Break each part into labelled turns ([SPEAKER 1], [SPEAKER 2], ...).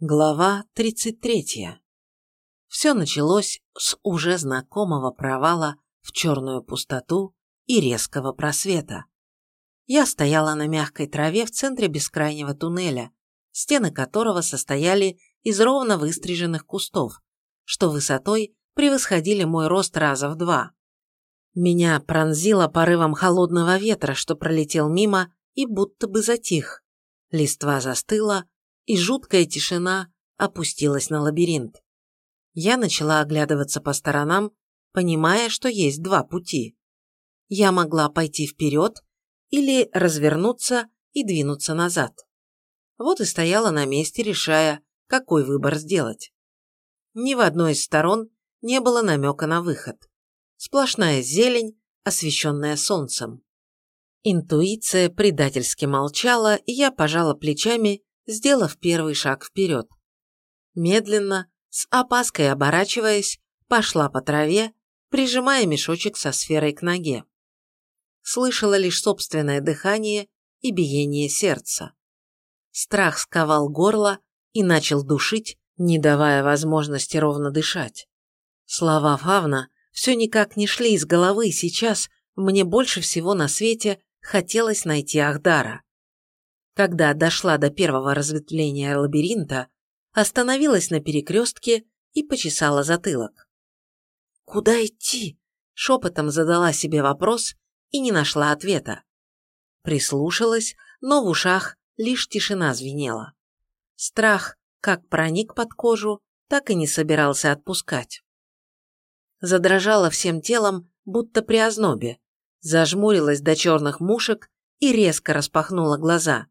[SPEAKER 1] Глава 33. Все началось с уже знакомого провала в черную пустоту и резкого просвета. Я стояла на мягкой траве в центре бескрайнего туннеля, стены которого состояли из ровно выстриженных кустов, что высотой превосходили мой рост раза в два. Меня пронзило порывом холодного ветра, что пролетел мимо и будто бы затих. Листва застыла, и жуткая тишина опустилась на лабиринт. Я начала оглядываться по сторонам, понимая, что есть два пути. Я могла пойти вперед или развернуться и двинуться назад. Вот и стояла на месте, решая, какой выбор сделать. Ни в одной из сторон не было намека на выход. Сплошная зелень, освещенная солнцем. Интуиция предательски молчала, и я пожала плечами сделав первый шаг вперед. Медленно, с опаской оборачиваясь, пошла по траве, прижимая мешочек со сферой к ноге. Слышала лишь собственное дыхание и биение сердца. Страх сковал горло и начал душить, не давая возможности ровно дышать. Слова Фавна все никак не шли из головы, сейчас мне больше всего на свете хотелось найти Ахдара. Когда дошла до первого разветвления лабиринта, остановилась на перекрестке и почесала затылок. «Куда идти?» – шепотом задала себе вопрос и не нашла ответа. Прислушалась, но в ушах лишь тишина звенела. Страх как проник под кожу, так и не собирался отпускать. Задрожала всем телом, будто при ознобе, зажмурилась до черных мушек и резко распахнула глаза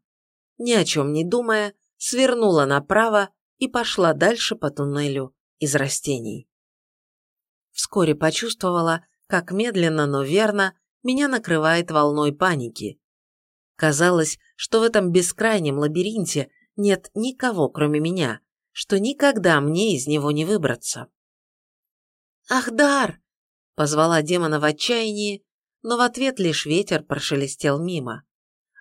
[SPEAKER 1] ни о чем не думая, свернула направо и пошла дальше по туннелю из растений. Вскоре почувствовала, как медленно, но верно меня накрывает волной паники. Казалось, что в этом бескрайнем лабиринте нет никого, кроме меня, что никогда мне из него не выбраться. «Ахдар!» – позвала демона в отчаянии, но в ответ лишь ветер прошелестел мимо.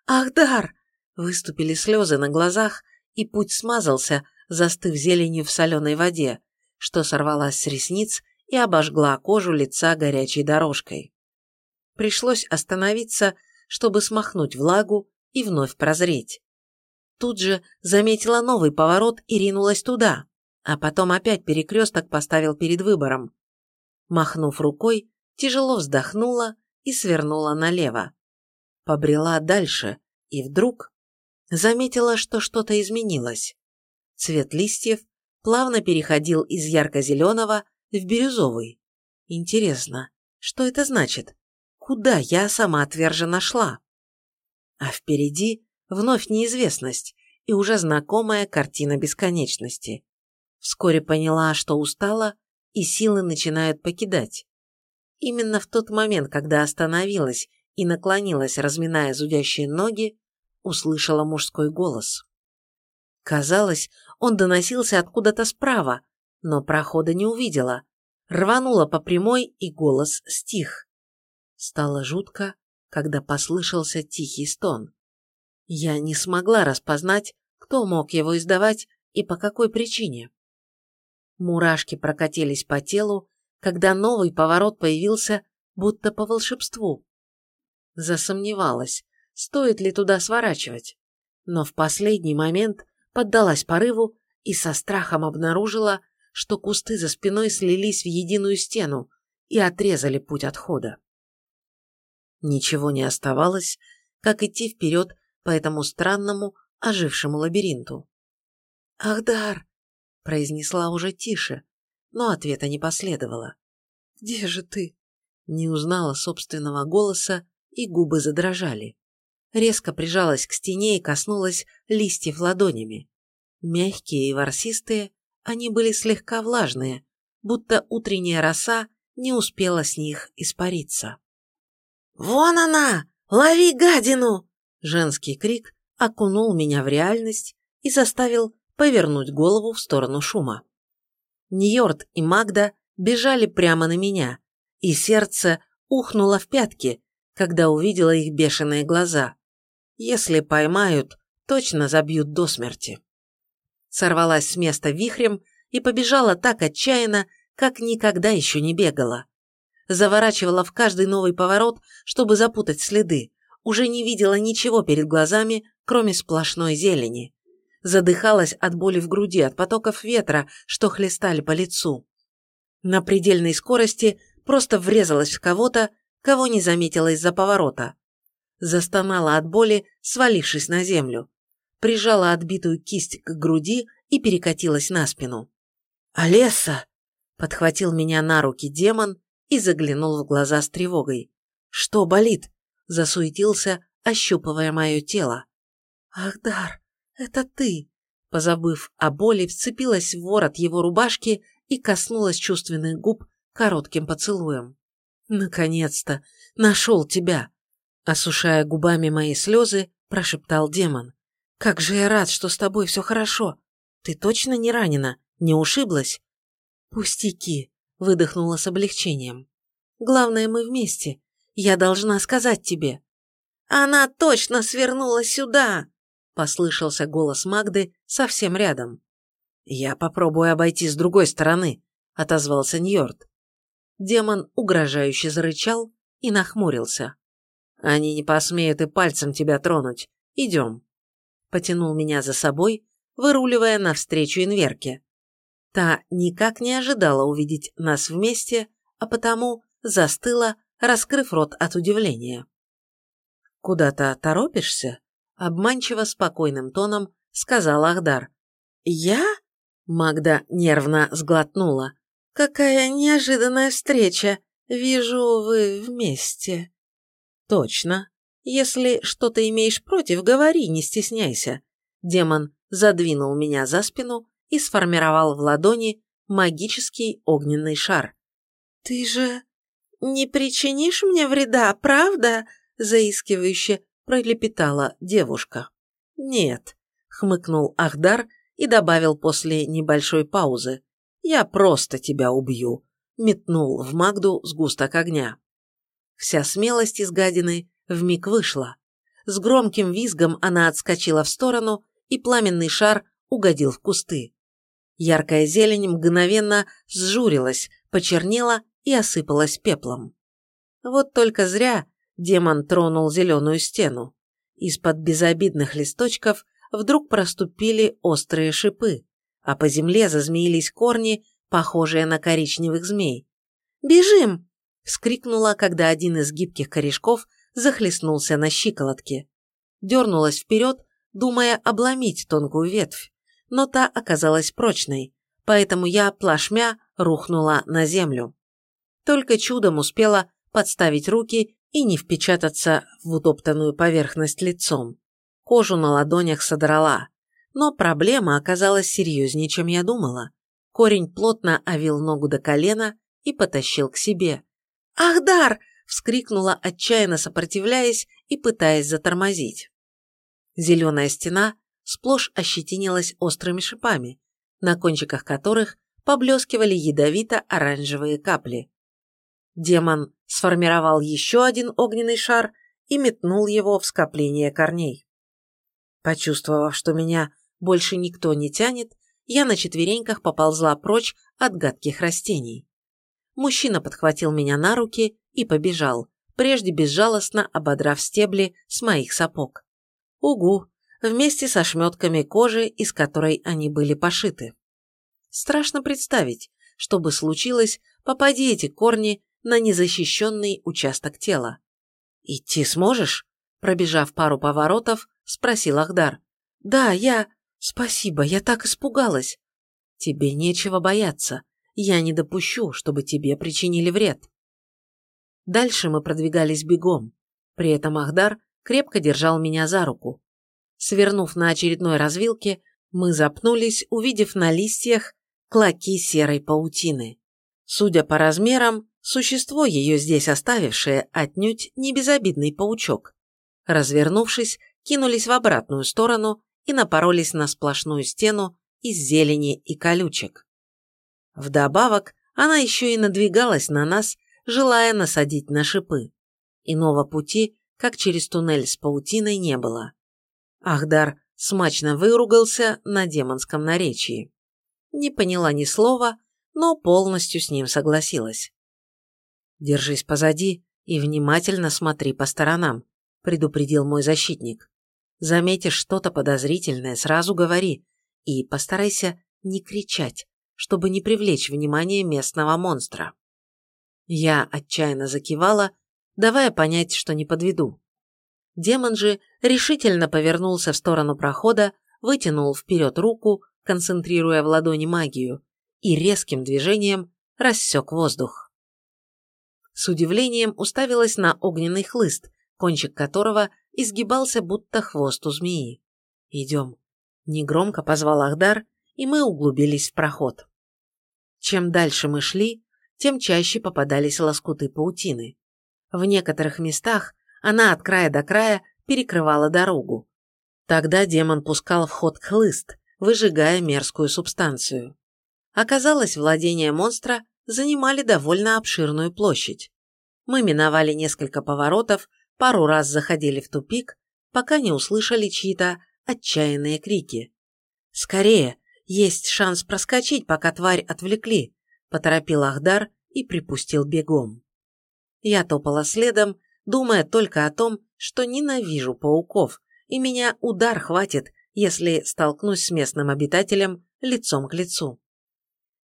[SPEAKER 1] «Ахдар! Выступили слезы на глазах, и путь смазался, застыв зеленью в соленой воде, что сорвалась с ресниц и обожгла кожу лица горячей дорожкой. Пришлось остановиться, чтобы смахнуть влагу и вновь прозреть. Тут же заметила новый поворот и ринулась туда, а потом опять перекресток поставил перед выбором. Махнув рукой, тяжело вздохнула и свернула налево. Побрела дальше, и вдруг заметила, что что-то изменилось. Цвет листьев плавно переходил из ярко-зеленого в бирюзовый. Интересно, что это значит? Куда я сама отверженно шла? А впереди вновь неизвестность и уже знакомая картина бесконечности. Вскоре поняла, что устала, и силы начинают покидать. Именно в тот момент, когда остановилась и наклонилась, разминая зудящие ноги, услышала мужской голос. Казалось, он доносился откуда-то справа, но прохода не увидела. Рванула по прямой, и голос стих. Стало жутко, когда послышался тихий стон. Я не смогла распознать, кто мог его издавать и по какой причине. Мурашки прокатились по телу, когда новый поворот появился, будто по волшебству. Засомневалась, стоит ли туда сворачивать. Но в последний момент поддалась порыву и со страхом обнаружила, что кусты за спиной слились в единую стену и отрезали путь отхода. Ничего не оставалось, как идти вперед по этому странному, ожившему лабиринту. «Ахдар!» – произнесла уже тише, но ответа не последовало. «Где же ты?» Не узнала собственного голоса, и губы задрожали резко прижалась к стене и коснулась листьев ладонями. Мягкие и ворсистые, они были слегка влажные, будто утренняя роса не успела с них испариться. «Вон она! Лови гадину!» Женский крик окунул меня в реальность и заставил повернуть голову в сторону шума. Ньорд и Магда бежали прямо на меня, и сердце ухнуло в пятки, когда увидела их бешеные глаза. Если поймают, точно забьют до смерти. сорвалась с места вихрем и побежала так отчаянно, как никогда еще не бегала. Заворачивала в каждый новый поворот, чтобы запутать следы, уже не видела ничего перед глазами, кроме сплошной зелени. Задыхалась от боли в груди, от потоков ветра, что хлестали по лицу. На предельной скорости просто врезалась в кого-то, кого не заметила из-за поворота. Застонала от боли, свалившись на землю. Прижала отбитую кисть к груди и перекатилась на спину. «Олеса!» – подхватил меня на руки демон и заглянул в глаза с тревогой. «Что болит?» – засуетился, ощупывая мое тело. «Ах, Дар, это ты!» Позабыв о боли, вцепилась в ворот его рубашки и коснулась чувственных губ коротким поцелуем. «Наконец-то! Нашел тебя!» Осушая губами мои слезы, прошептал демон. «Как же я рад, что с тобой все хорошо! Ты точно не ранена? Не ушиблась?» «Пустяки!» – выдохнула с облегчением. «Главное, мы вместе. Я должна сказать тебе». «Она точно свернула сюда!» – послышался голос Магды совсем рядом. «Я попробую обойти с другой стороны», – отозвался Ньорд. Демон угрожающе зарычал и нахмурился. «Они не посмеют и пальцем тебя тронуть. Идем». Потянул меня за собой, выруливая навстречу инверке. Та никак не ожидала увидеть нас вместе, а потому застыла, раскрыв рот от удивления. «Куда-то торопишься?» – обманчиво спокойным тоном сказал Ахдар. «Я?» Магда нервно сглотнула. «Какая неожиданная встреча! Вижу, вы вместе». «Точно. Если что-то имеешь против, говори, не стесняйся». Демон задвинул меня за спину и сформировал в ладони магический огненный шар. «Ты же не причинишь мне вреда, правда?» заискивающе пролепетала девушка. «Нет», — хмыкнул Ахдар и добавил после небольшой паузы. «Я просто тебя убью», — метнул в Магду сгусток огня. Вся смелость из гадины вмиг вышла. С громким визгом она отскочила в сторону, и пламенный шар угодил в кусты. Яркая зелень мгновенно сжурилась, почернела и осыпалась пеплом. Вот только зря демон тронул зеленую стену. Из-под безобидных листочков вдруг проступили острые шипы, а по земле зазмеились корни, похожие на коричневых змей. «Бежим!» – вскрикнула, когда один из гибких корешков захлестнулся на щиколотке. Дернулась вперед, думая обломить тонкую ветвь, но та оказалась прочной, поэтому я плашмя рухнула на землю. Только чудом успела подставить руки и не впечататься в утоптанную поверхность лицом. Кожу на ладонях содрала. Но проблема оказалась серьезнее, чем я думала. Корень плотно овил ногу до колена и потащил к себе. «Ах, дар!» – вскрикнула, отчаянно сопротивляясь и пытаясь затормозить. Зеленая стена сплошь ощетинилась острыми шипами, на кончиках которых поблескивали ядовито-оранжевые капли. Демон сформировал еще один огненный шар и метнул его в скопление корней. Почувствовав, что меня больше никто не тянет, я на четвереньках поползла прочь от гадких растений. Мужчина подхватил меня на руки и побежал, прежде безжалостно ободрав стебли с моих сапог. Угу, вместе со шметками кожи, из которой они были пошиты. Страшно представить, что бы случилось, попади эти корни на незащищенный участок тела. «Идти сможешь?» Пробежав пару поворотов, спросил Ахдар. «Да, я... Спасибо, я так испугалась». «Тебе нечего бояться. Я не допущу, чтобы тебе причинили вред». Дальше мы продвигались бегом. При этом Ахдар крепко держал меня за руку. Свернув на очередной развилке, мы запнулись, увидев на листьях клоки серой паутины. Судя по размерам, существо, ее здесь оставившее, отнюдь не безобидный паучок. Развернувшись, кинулись в обратную сторону и напоролись на сплошную стену из зелени и колючек. Вдобавок, она еще и надвигалась на нас, желая насадить на шипы. Иного пути, как через туннель с паутиной, не было. Ахдар смачно выругался на демонском наречии. Не поняла ни слова, но полностью с ним согласилась. «Держись позади и внимательно смотри по сторонам», – предупредил мой защитник. «Заметишь что-то подозрительное, сразу говори, и постарайся не кричать, чтобы не привлечь внимание местного монстра». Я отчаянно закивала, давая понять, что не подведу. Демон же решительно повернулся в сторону прохода, вытянул вперед руку, концентрируя в ладони магию, и резким движением рассек воздух. С удивлением уставилась на огненный хлыст, кончик которого изгибался будто хвост у змеи. «Идем», – негромко позвал Ахдар, и мы углубились в проход. Чем дальше мы шли, тем чаще попадались лоскуты паутины. В некоторых местах она от края до края перекрывала дорогу. Тогда демон пускал в ход хлыст, выжигая мерзкую субстанцию. Оказалось, владения монстра занимали довольно обширную площадь. Мы миновали несколько поворотов, пару раз заходили в тупик, пока не услышали чьи-то отчаянные крики. «Скорее! Есть шанс проскочить, пока тварь отвлекли!» – поторопил Ахдар и припустил бегом. Я топала следом, думая только о том, что ненавижу пауков, и меня удар хватит, если столкнусь с местным обитателем лицом к лицу.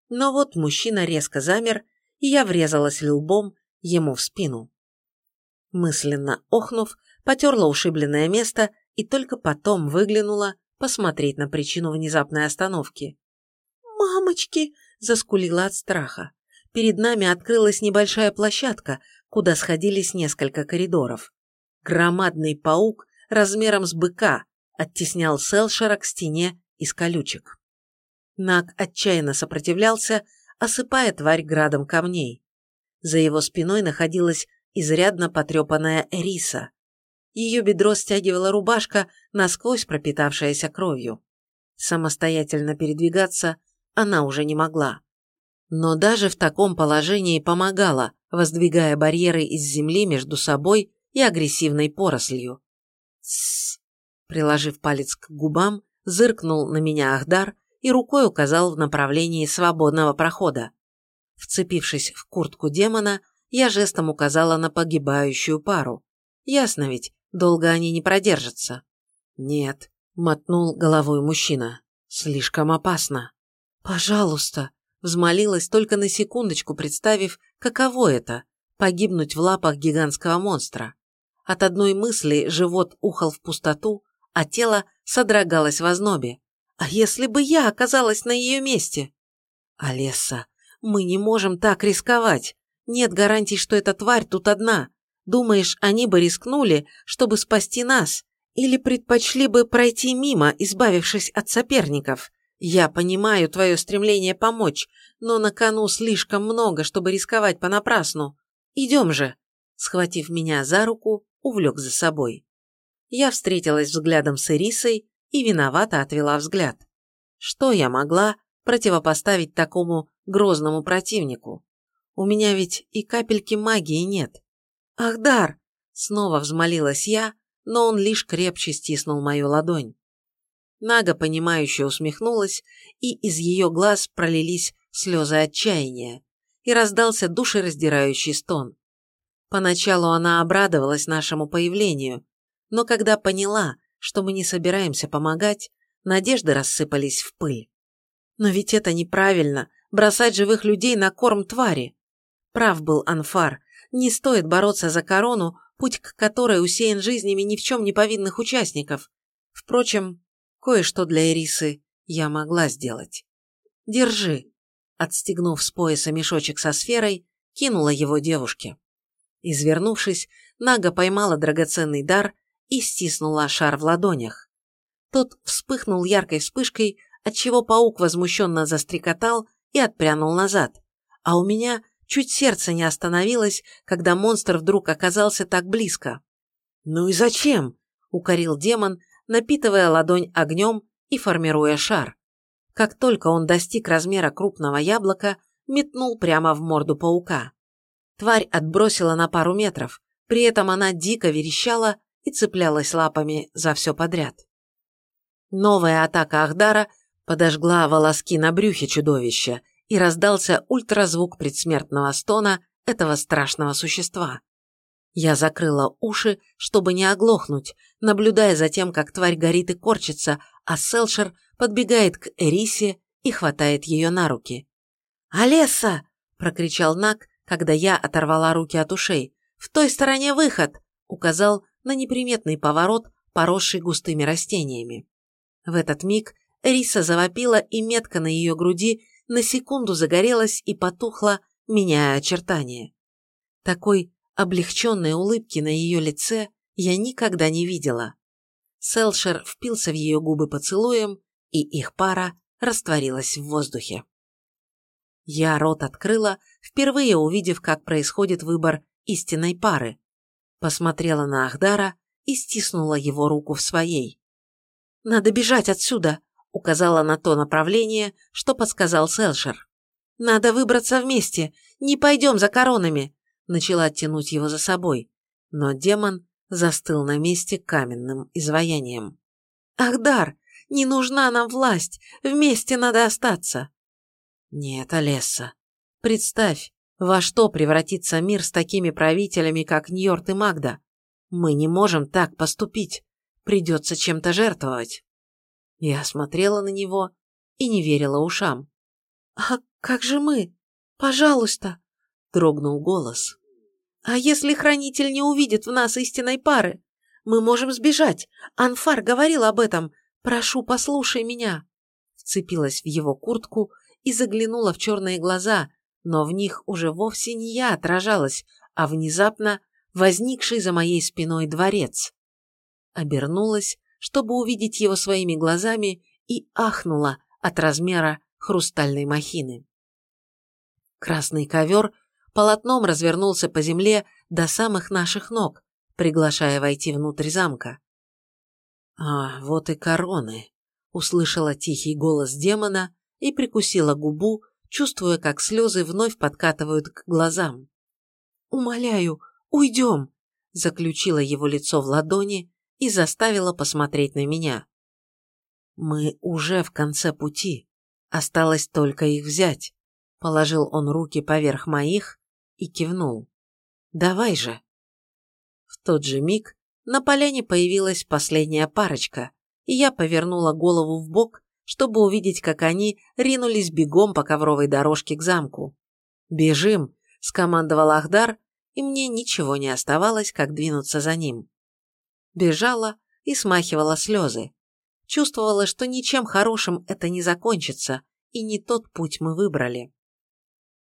[SPEAKER 1] Но вот мужчина резко замер, и я врезалась лбом ему в спину. Мысленно охнув, потерла ушибленное место и только потом выглянула посмотреть на причину внезапной остановки. «Мамочки!» – заскулила от страха. Перед нами открылась небольшая площадка, куда сходились несколько коридоров. Громадный паук размером с быка оттеснял Селшера к стене из колючек. Наг отчаянно сопротивлялся, осыпая тварь градом камней. За его спиной находилась изрядно потрепанная Эриса. Ее бедро стягивала рубашка, насквозь пропитавшаяся кровью. Самостоятельно передвигаться она уже не могла. Но даже в таком положении помогала, воздвигая барьеры из земли между собой и агрессивной порослью. «Тссс!» Приложив палец к губам, зыркнул на меня Ахдар и рукой указал в направлении свободного прохода. Вцепившись в куртку демона, я жестом указала на погибающую пару. Ясно ведь, долго они не продержатся. Нет, мотнул головой мужчина. Слишком опасно. Пожалуйста, взмолилась только на секундочку, представив, каково это – погибнуть в лапах гигантского монстра. От одной мысли живот ухал в пустоту, а тело содрогалось в ознобе. А если бы я оказалась на ее месте? Олеса, мы не можем так рисковать. Нет гарантий, что эта тварь тут одна. Думаешь, они бы рискнули, чтобы спасти нас? Или предпочли бы пройти мимо, избавившись от соперников? Я понимаю твое стремление помочь, но на кону слишком много, чтобы рисковать понапрасну. Идем же!» Схватив меня за руку, увлек за собой. Я встретилась взглядом с Ирисой и виновато отвела взгляд. Что я могла противопоставить такому грозному противнику? У меня ведь и капельки магии нет. «Ах, дар!» – снова взмолилась я, но он лишь крепче стиснул мою ладонь. Нага, понимающе усмехнулась, и из ее глаз пролились слезы отчаяния, и раздался душераздирающий стон. Поначалу она обрадовалась нашему появлению, но когда поняла, что мы не собираемся помогать, надежды рассыпались в пыль. Но ведь это неправильно – бросать живых людей на корм твари. Прав был Анфар, не стоит бороться за корону, путь к которой усеян жизнями ни в чем не повинных участников. Впрочем, Кое-что для Ирисы я могла сделать. Держи. Отстегнув с пояса мешочек со сферой, кинула его девушке. Извернувшись, Нага поймала драгоценный дар и стиснула шар в ладонях. Тот вспыхнул яркой вспышкой, отчего паук возмущенно застрекотал и отпрянул назад. А у меня чуть сердце не остановилось, когда монстр вдруг оказался так близко. «Ну и зачем?» — укорил демон, напитывая ладонь огнем и формируя шар. Как только он достиг размера крупного яблока, метнул прямо в морду паука. Тварь отбросила на пару метров, при этом она дико верещала и цеплялась лапами за все подряд. Новая атака Ахдара подожгла волоски на брюхе чудовища, и раздался ультразвук предсмертного стона этого страшного существа. Я закрыла уши, чтобы не оглохнуть, наблюдая за тем, как тварь горит и корчится, а Селшер подбегает к Эрисе и хватает ее на руки. «Алесса!» – прокричал Нак, когда я оторвала руки от ушей. «В той стороне выход!» – указал на неприметный поворот, поросший густыми растениями. В этот миг Эриса завопила, и метка на ее груди на секунду загорелась и потухла, меняя очертания. Такой облегченной улыбки на ее лице я никогда не видела. Селшер впился в ее губы поцелуем, и их пара растворилась в воздухе. Я рот открыла, впервые увидев, как происходит выбор истинной пары. Посмотрела на Ахдара и стиснула его руку в своей. «Надо бежать отсюда», — указала на то направление, что подсказал Селшер. «Надо выбраться вместе, не пойдем за коронами», — начала оттянуть его за собой. Но демон застыл на месте каменным изваянием. «Ахдар, не нужна нам власть, вместе надо остаться». «Нет, Олесса, представь, во что превратится мир с такими правителями, как Ньорт и Магда. Мы не можем так поступить. Придется чем-то жертвовать. Я смотрела на него и не верила ушам. «А как же мы? Пожалуйста!» – дрогнул голос. «А если хранитель не увидит в нас истинной пары? Мы можем сбежать. Анфар говорил об этом. Прошу, послушай меня!» Вцепилась в его куртку и заглянула в черные глаза, но в них уже вовсе не я отражалась, а внезапно возникший за моей спиной дворец. Обернулась, чтобы увидеть его своими глазами, и ахнула от размера хрустальной махины. Красный ковер полотном развернулся по земле до самых наших ног, приглашая войти внутрь замка. «А, вот и короны», — услышала тихий голос демона и прикусила губу, чувствуя, как слезы вновь подкатывают к глазам. «Умоляю, уйдем», — заключила его лицо в ладони и заставила посмотреть на меня. «Мы уже в конце пути. Осталось только их взять», — положил он руки поверх моих и кивнул. «Давай же». В тот же миг на поляне появилась последняя парочка, и я повернула голову в бок, чтобы увидеть, как они ринулись бегом по ковровой дорожке к замку. «Бежим!» – скомандовал Ахдар, и мне ничего не оставалось, как двинуться за ним бежала и смахивала слезы. Чувствовала, что ничем хорошим это не закончится, и не тот путь мы выбрали.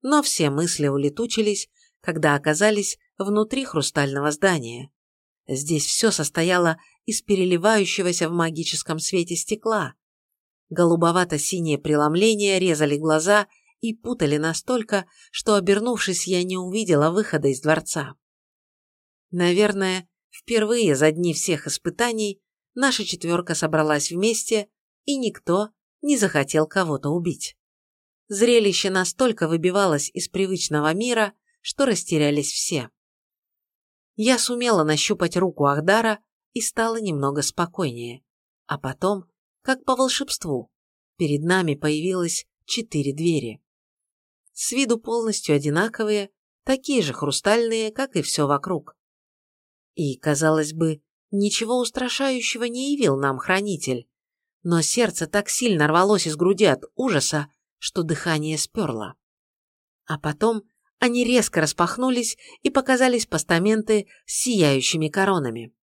[SPEAKER 1] Но все мысли улетучились, когда оказались внутри хрустального здания. Здесь все состояло из переливающегося в магическом свете стекла. Голубовато-синие преломления резали глаза и путали настолько, что, обернувшись, я не увидела выхода из дворца. Наверное, Впервые за дни всех испытаний наша четверка собралась вместе, и никто не захотел кого-то убить. Зрелище настолько выбивалось из привычного мира, что растерялись все. Я сумела нащупать руку Ахдара и стала немного спокойнее. А потом, как по волшебству, перед нами появилось четыре двери. С виду полностью одинаковые, такие же хрустальные, как и все вокруг. И, казалось бы, ничего устрашающего не явил нам хранитель, но сердце так сильно рвалось из груди от ужаса, что дыхание сперло. А потом они резко распахнулись и показались постаменты с сияющими коронами.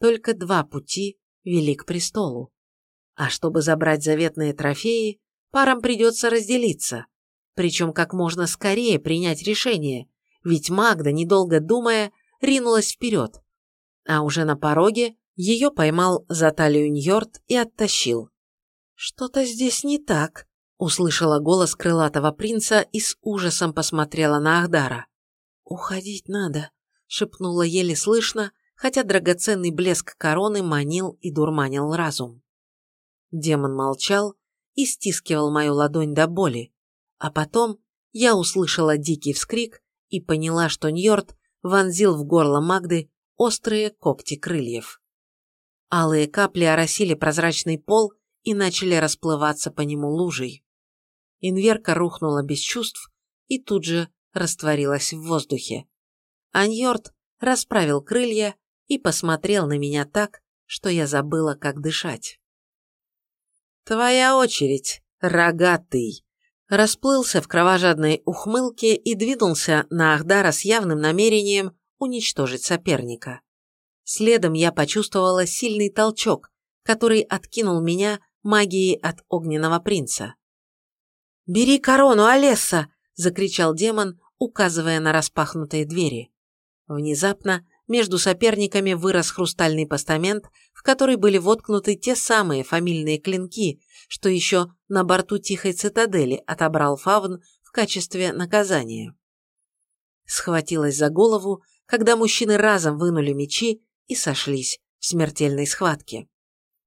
[SPEAKER 1] Только два пути вели к престолу. А чтобы забрать заветные трофеи, парам придется разделиться, причем как можно скорее принять решение, ведь Магда, недолго думая, ринулась вперед, а уже на пороге ее поймал за талию Ньорд и оттащил. «Что-то здесь не так», — услышала голос крылатого принца и с ужасом посмотрела на Ахдара. «Уходить надо», — шепнула еле слышно, хотя драгоценный блеск короны манил и дурманил разум. Демон молчал и стискивал мою ладонь до боли, а потом я услышала дикий вскрик и поняла, что Ньорд вонзил в горло Магды острые когти крыльев. Алые капли оросили прозрачный пол и начали расплываться по нему лужей. Инверка рухнула без чувств и тут же растворилась в воздухе. Аньорд расправил крылья и посмотрел на меня так, что я забыла, как дышать. «Твоя очередь, рогатый!» Расплылся в кровожадной ухмылке и двинулся на Ахдара с явным намерением уничтожить соперника. Следом я почувствовала сильный толчок, который откинул меня магией от огненного принца. «Бери корону, Олесса!» – закричал демон, указывая на распахнутые двери. Внезапно между соперниками вырос хрустальный постамент, в который были воткнуты те самые фамильные клинки, что еще на борту Тихой Цитадели отобрал Фавн в качестве наказания. Схватилась за голову, когда мужчины разом вынули мечи и сошлись в смертельной схватке.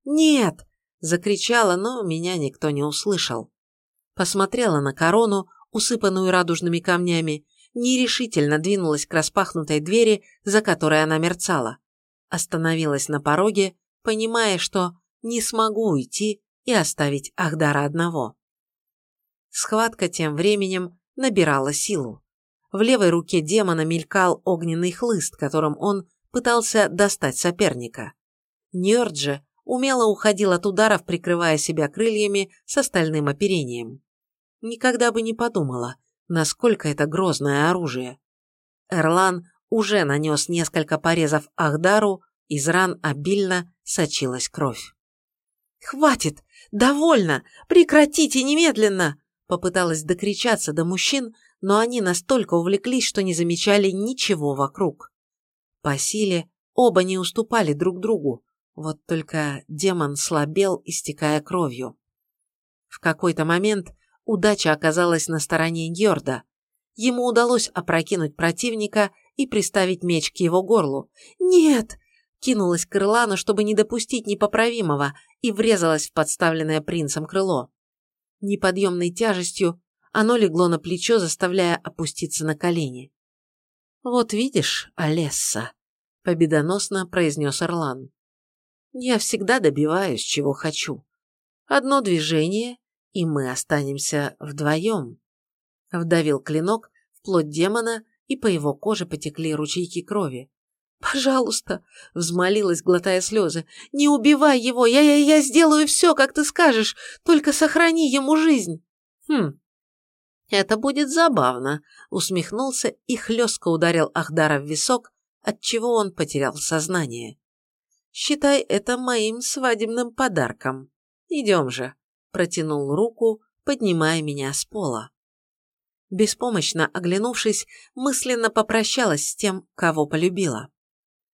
[SPEAKER 1] «Нет!» – закричала, но меня никто не услышал. Посмотрела на корону, усыпанную радужными камнями, нерешительно двинулась к распахнутой двери, за которой она мерцала. Остановилась на пороге, понимая, что не смогу уйти и оставить Ахдара одного. Схватка тем временем набирала силу. В левой руке демона мелькал огненный хлыст, которым он пытался достать соперника. Ньорд же умело уходил от ударов, прикрывая себя крыльями с остальным оперением. Никогда бы не подумала, насколько это грозное оружие. Эрлан уже нанес несколько порезов Ахдару, из ран обильно сочилась кровь. «Хватит! Довольно! Прекратите немедленно!» Попыталась докричаться до мужчин, но они настолько увлеклись, что не замечали ничего вокруг. По силе оба не уступали друг другу, вот только демон слабел, истекая кровью. В какой-то момент удача оказалась на стороне Йорда. Ему удалось опрокинуть противника и приставить меч к его горлу. «Нет!» Кинулась к Ирлану, чтобы не допустить непоправимого, и врезалась в подставленное принцем крыло. Неподъемной тяжестью оно легло на плечо, заставляя опуститься на колени. «Вот видишь, Олесса», — победоносно произнес Орлан. «Я всегда добиваюсь, чего хочу. Одно движение, и мы останемся вдвоем». Вдавил клинок в плоть демона, и по его коже потекли ручейки крови. «Пожалуйста», — взмолилась, глотая слезы, — «не убивай его, я, я, я сделаю все, как ты скажешь, только сохрани ему жизнь». «Хм, это будет забавно», — усмехнулся и хлестко ударил Ахдара в висок, отчего он потерял сознание. «Считай это моим свадебным подарком. Идем же», — протянул руку, поднимая меня с пола. Беспомощно оглянувшись, мысленно попрощалась с тем, кого полюбила.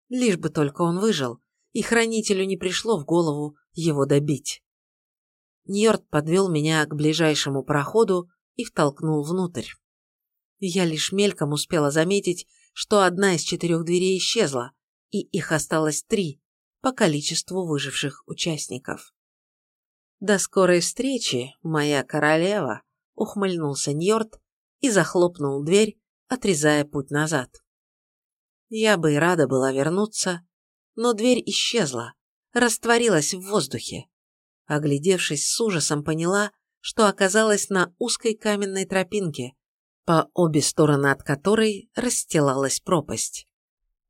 [SPEAKER 1] Лишь бы только он выжил, и хранителю не пришло в голову его добить. Ньорд подвел меня к ближайшему проходу и втолкнул внутрь. Я лишь мельком успела заметить, что одна из четырех дверей исчезла, и их осталось три по количеству выживших участников. «До скорой встречи, моя королева!» — ухмыльнулся Ньорд и захлопнул дверь, отрезая путь назад. Я бы и рада была вернуться, но дверь исчезла, растворилась в воздухе. Оглядевшись с ужасом, поняла, что оказалась на узкой каменной тропинке, по обе стороны от которой расстилалась пропасть.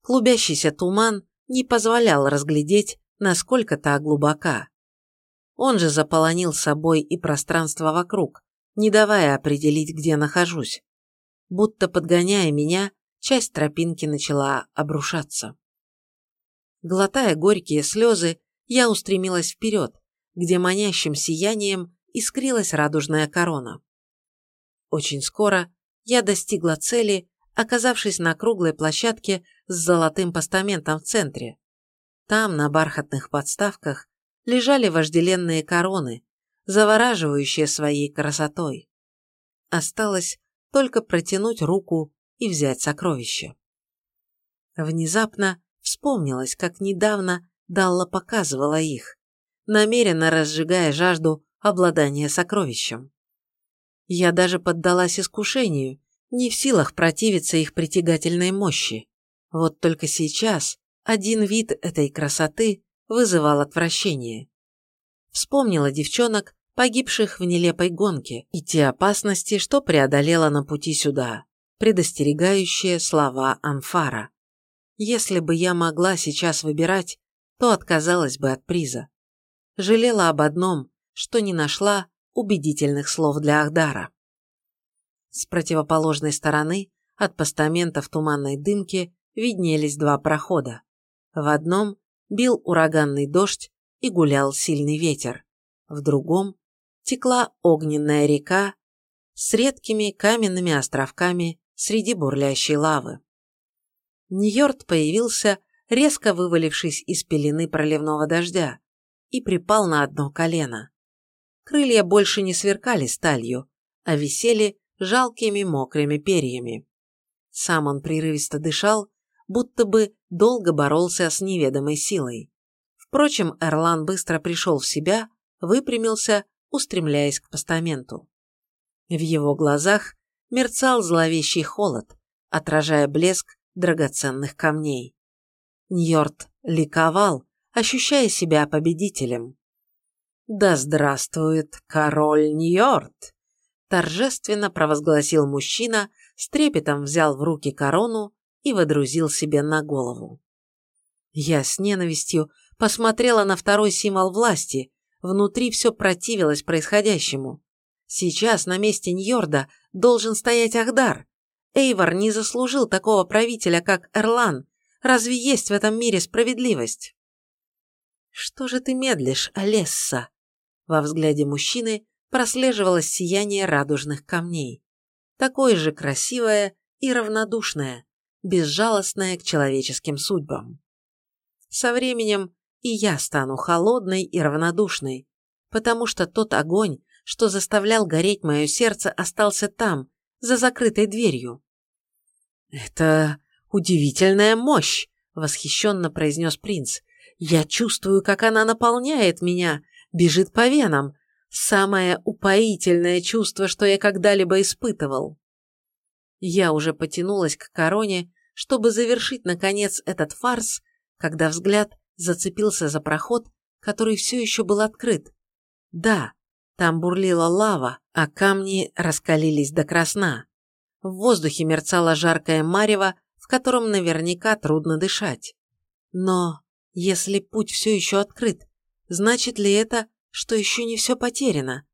[SPEAKER 1] Клубящийся туман не позволял разглядеть, насколько та глубока. Он же заполонил собой и пространство вокруг, не давая определить, где нахожусь. Будто подгоняя меня, часть тропинки начала обрушаться. Глотая горькие слезы, я устремилась вперед, где манящим сиянием искрилась радужная корона. Очень скоро я достигла цели, оказавшись на круглой площадке с золотым постаментом в центре. Там, на бархатных подставках, лежали вожделенные короны, завораживающие своей красотой. Осталось только протянуть руку и взять сокровище. Внезапно вспомнилось, как недавно Далла показывала их, намеренно разжигая жажду обладания сокровищем. Я даже поддалась искушению, не в силах противиться их притягательной мощи. Вот только сейчас один вид этой красоты вызывал отвращение. Вспомнила девчонок, погибших в нелепой гонке, и те опасности, что преодолела на пути сюда, предостерегающие слова Анфара. Если бы я могла сейчас выбирать, то отказалась бы от приза. Жалела об одном, что не нашла убедительных слов для Ахдара. С противоположной стороны, от постамента в туманной дымке, виднелись два прохода. В одном бил ураганный дождь и гулял сильный ветер. В другом текла огненная река с редкими каменными островками среди бурлящей лавы. Ньорд появился, резко вывалившись из пелены проливного дождя, и припал на одно колено. Крылья больше не сверкали сталью, а висели жалкими мокрыми перьями. Сам он прерывисто дышал, будто бы долго боролся с неведомой силой. Впрочем, Эрлан быстро пришел в себя, выпрямился, устремляясь к постаменту. В его глазах мерцал зловещий холод, отражая блеск драгоценных камней. Ньорд ликовал, ощущая себя победителем. «Да здравствует король Ньорд!» торжественно провозгласил мужчина, с трепетом взял в руки корону и водрузил себе на голову. Я с ненавистью посмотрела на второй символ власти, внутри все противилось происходящему. Сейчас на месте Ньорда должен стоять Ахдар. Эйвор не заслужил такого правителя, как Эрлан. Разве есть в этом мире справедливость? «Что же ты медлишь, Олесса?» Во взгляде мужчины прослеживалось сияние радужных камней. Такое же красивое и равнодушное, безжалостное к человеческим судьбам. Со временем и я стану холодной и равнодушной, потому что тот огонь, что заставлял гореть мое сердце, остался там, за закрытой дверью. «Это удивительная мощь!» — восхищенно произнес принц. «Я чувствую, как она наполняет меня, бежит по венам. Самое упоительное чувство, что я когда-либо испытывал». Я уже потянулась к короне, чтобы завершить, наконец, этот фарс, когда взгляд зацепился за проход, который все еще был открыт. Да, там бурлила лава, а камни раскалились до красна. В воздухе мерцало жаркое марево, в котором наверняка трудно дышать. Но если путь все еще открыт, значит ли это, что еще не все потеряно?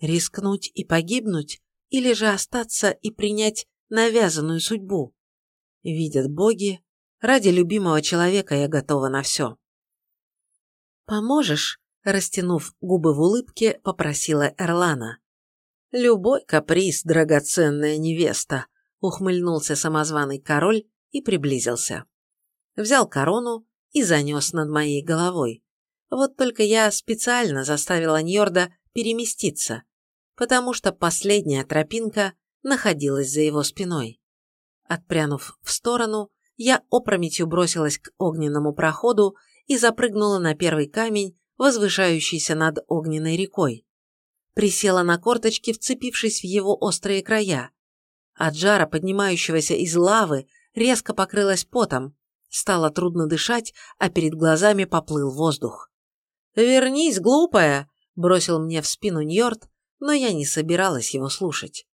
[SPEAKER 1] Рискнуть и погибнуть, или же остаться и принять навязанную судьбу? Видят боги, ради любимого человека я готова на все. «Поможешь?» Растянув губы в улыбке, попросила Эрлана. «Любой каприз, драгоценная невеста», — ухмыльнулся самозваный король и приблизился. Взял корону и занес над моей головой. Вот только я специально заставила Ньорда переместиться, потому что последняя тропинка находилась за его спиной. Отпрянув в сторону, я опрометью бросилась к огненному проходу и запрыгнула на первый камень, возвышающийся над огненной рекой. Присела на корточки, вцепившись в его острые края. От жара, поднимающегося из лавы, резко покрылась потом. Стало трудно дышать, а перед глазами поплыл воздух. «Вернись, глупая!» – бросил мне в спину Ньорд, но я не собиралась его слушать.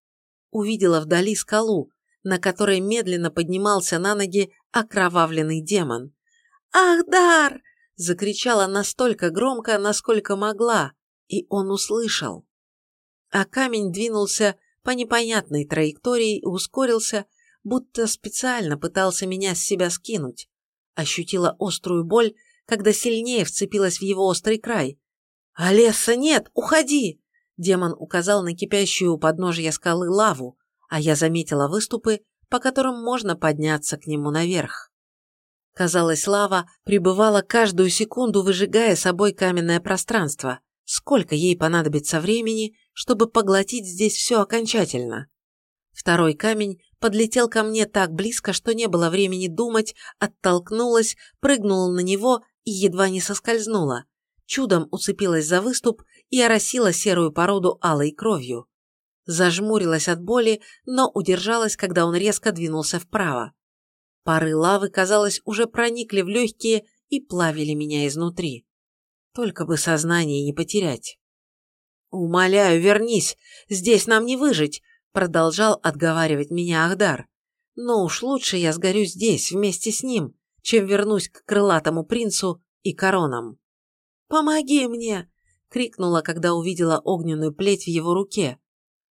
[SPEAKER 1] Увидела вдали скалу, на которой медленно поднимался на ноги окровавленный демон. «Ах, Дар!» Закричала настолько громко, насколько могла, и он услышал. А камень двинулся по непонятной траектории и ускорился, будто специально пытался меня с себя скинуть. Ощутила острую боль, когда сильнее вцепилась в его острый край. «Алесса, нет, уходи!» Демон указал на кипящую у подножья скалы лаву, а я заметила выступы, по которым можно подняться к нему наверх. Казалось, лава пребывала каждую секунду, выжигая собой каменное пространство. Сколько ей понадобится времени, чтобы поглотить здесь все окончательно? Второй камень подлетел ко мне так близко, что не было времени думать, оттолкнулась, прыгнула на него и едва не соскользнула. Чудом уцепилась за выступ и оросила серую породу алой кровью. Зажмурилась от боли, но удержалась, когда он резко двинулся вправо. Пары лавы, казалось, уже проникли в легкие и плавили меня изнутри. Только бы сознание не потерять. «Умоляю, вернись! Здесь нам не выжить!» Продолжал отговаривать меня Ахдар. «Но уж лучше я сгорю здесь, вместе с ним, чем вернусь к крылатому принцу и коронам». «Помоги мне!» — крикнула, когда увидела огненную плеть в его руке.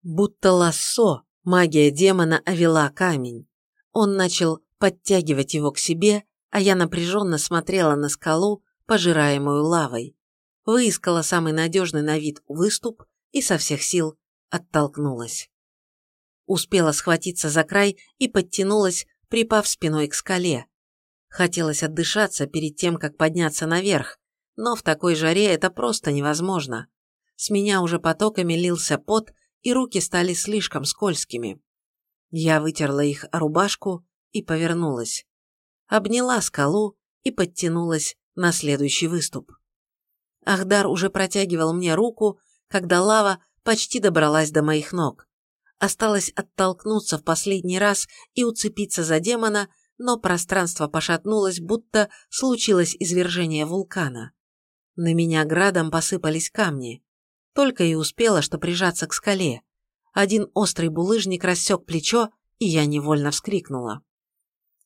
[SPEAKER 1] Будто лассо магия демона овела камень. Он начал подтягивать его к себе, а я напряженно смотрела на скалу, пожираемую лавой. Выискала самый надежный на вид выступ и со всех сил оттолкнулась. Успела схватиться за край и подтянулась, припав спиной к скале. Хотелось отдышаться перед тем, как подняться наверх, но в такой жаре это просто невозможно. С меня уже потоками лился пот, и руки стали слишком скользкими. Я вытерла их о рубашку и повернулась. Обняла скалу и подтянулась на следующий выступ. Ахдар уже протягивал мне руку, когда лава почти добралась до моих ног. Осталось оттолкнуться в последний раз и уцепиться за демона, но пространство пошатнулось, будто случилось извержение вулкана. На меня градом посыпались камни. Только и успела, что прижаться к скале. Один острый булыжник рассек плечо, и я невольно вскрикнула.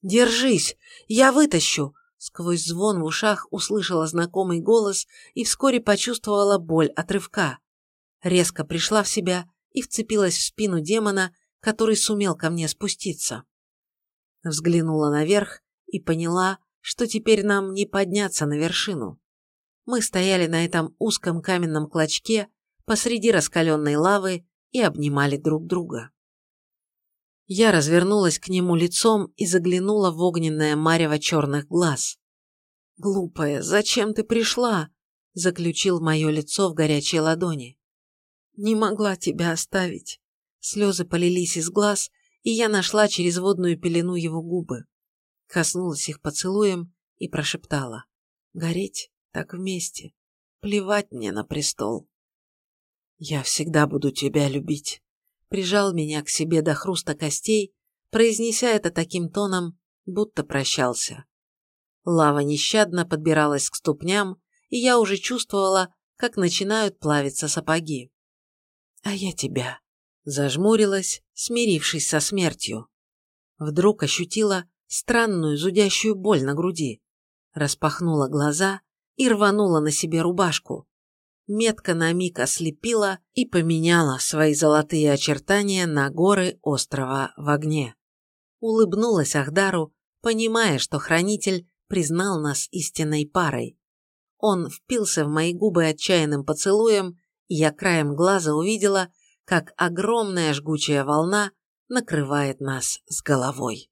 [SPEAKER 1] «Держись! Я вытащу!» Сквозь звон в ушах услышала знакомый голос и вскоре почувствовала боль от рывка. Резко пришла в себя и вцепилась в спину демона, который сумел ко мне спуститься. Взглянула наверх и поняла, что теперь нам не подняться на вершину. Мы стояли на этом узком каменном клочке посреди раскаленной лавы и обнимали друг друга. Я развернулась к нему лицом и заглянула в огненное марево черных глаз. «Глупая, зачем ты пришла?» – заключил мое лицо в горячей ладони. «Не могла тебя оставить». Слезы полились из глаз, и я нашла через водную пелену его губы. Коснулась их поцелуем и прошептала. «Гореть так вместе. Плевать мне на престол. Я всегда буду тебя любить. Прижал меня к себе до хруста костей, произнеся это таким тоном, будто прощался. Лава нещадно подбиралась к ступням, и я уже чувствовала, как начинают плавиться сапоги. А я тебя. Зажмурилась, смирившись со смертью. Вдруг ощутила странную зудящую боль на груди. Распахнула глаза и рванула на себе рубашку. Метка на миг ослепила и поменяла свои золотые очертания на горы острова в огне. Улыбнулась Ахдару, понимая, что хранитель признал нас истинной парой. Он впился в мои губы отчаянным поцелуем, и я краем глаза увидела, как огромная жгучая волна накрывает нас с головой.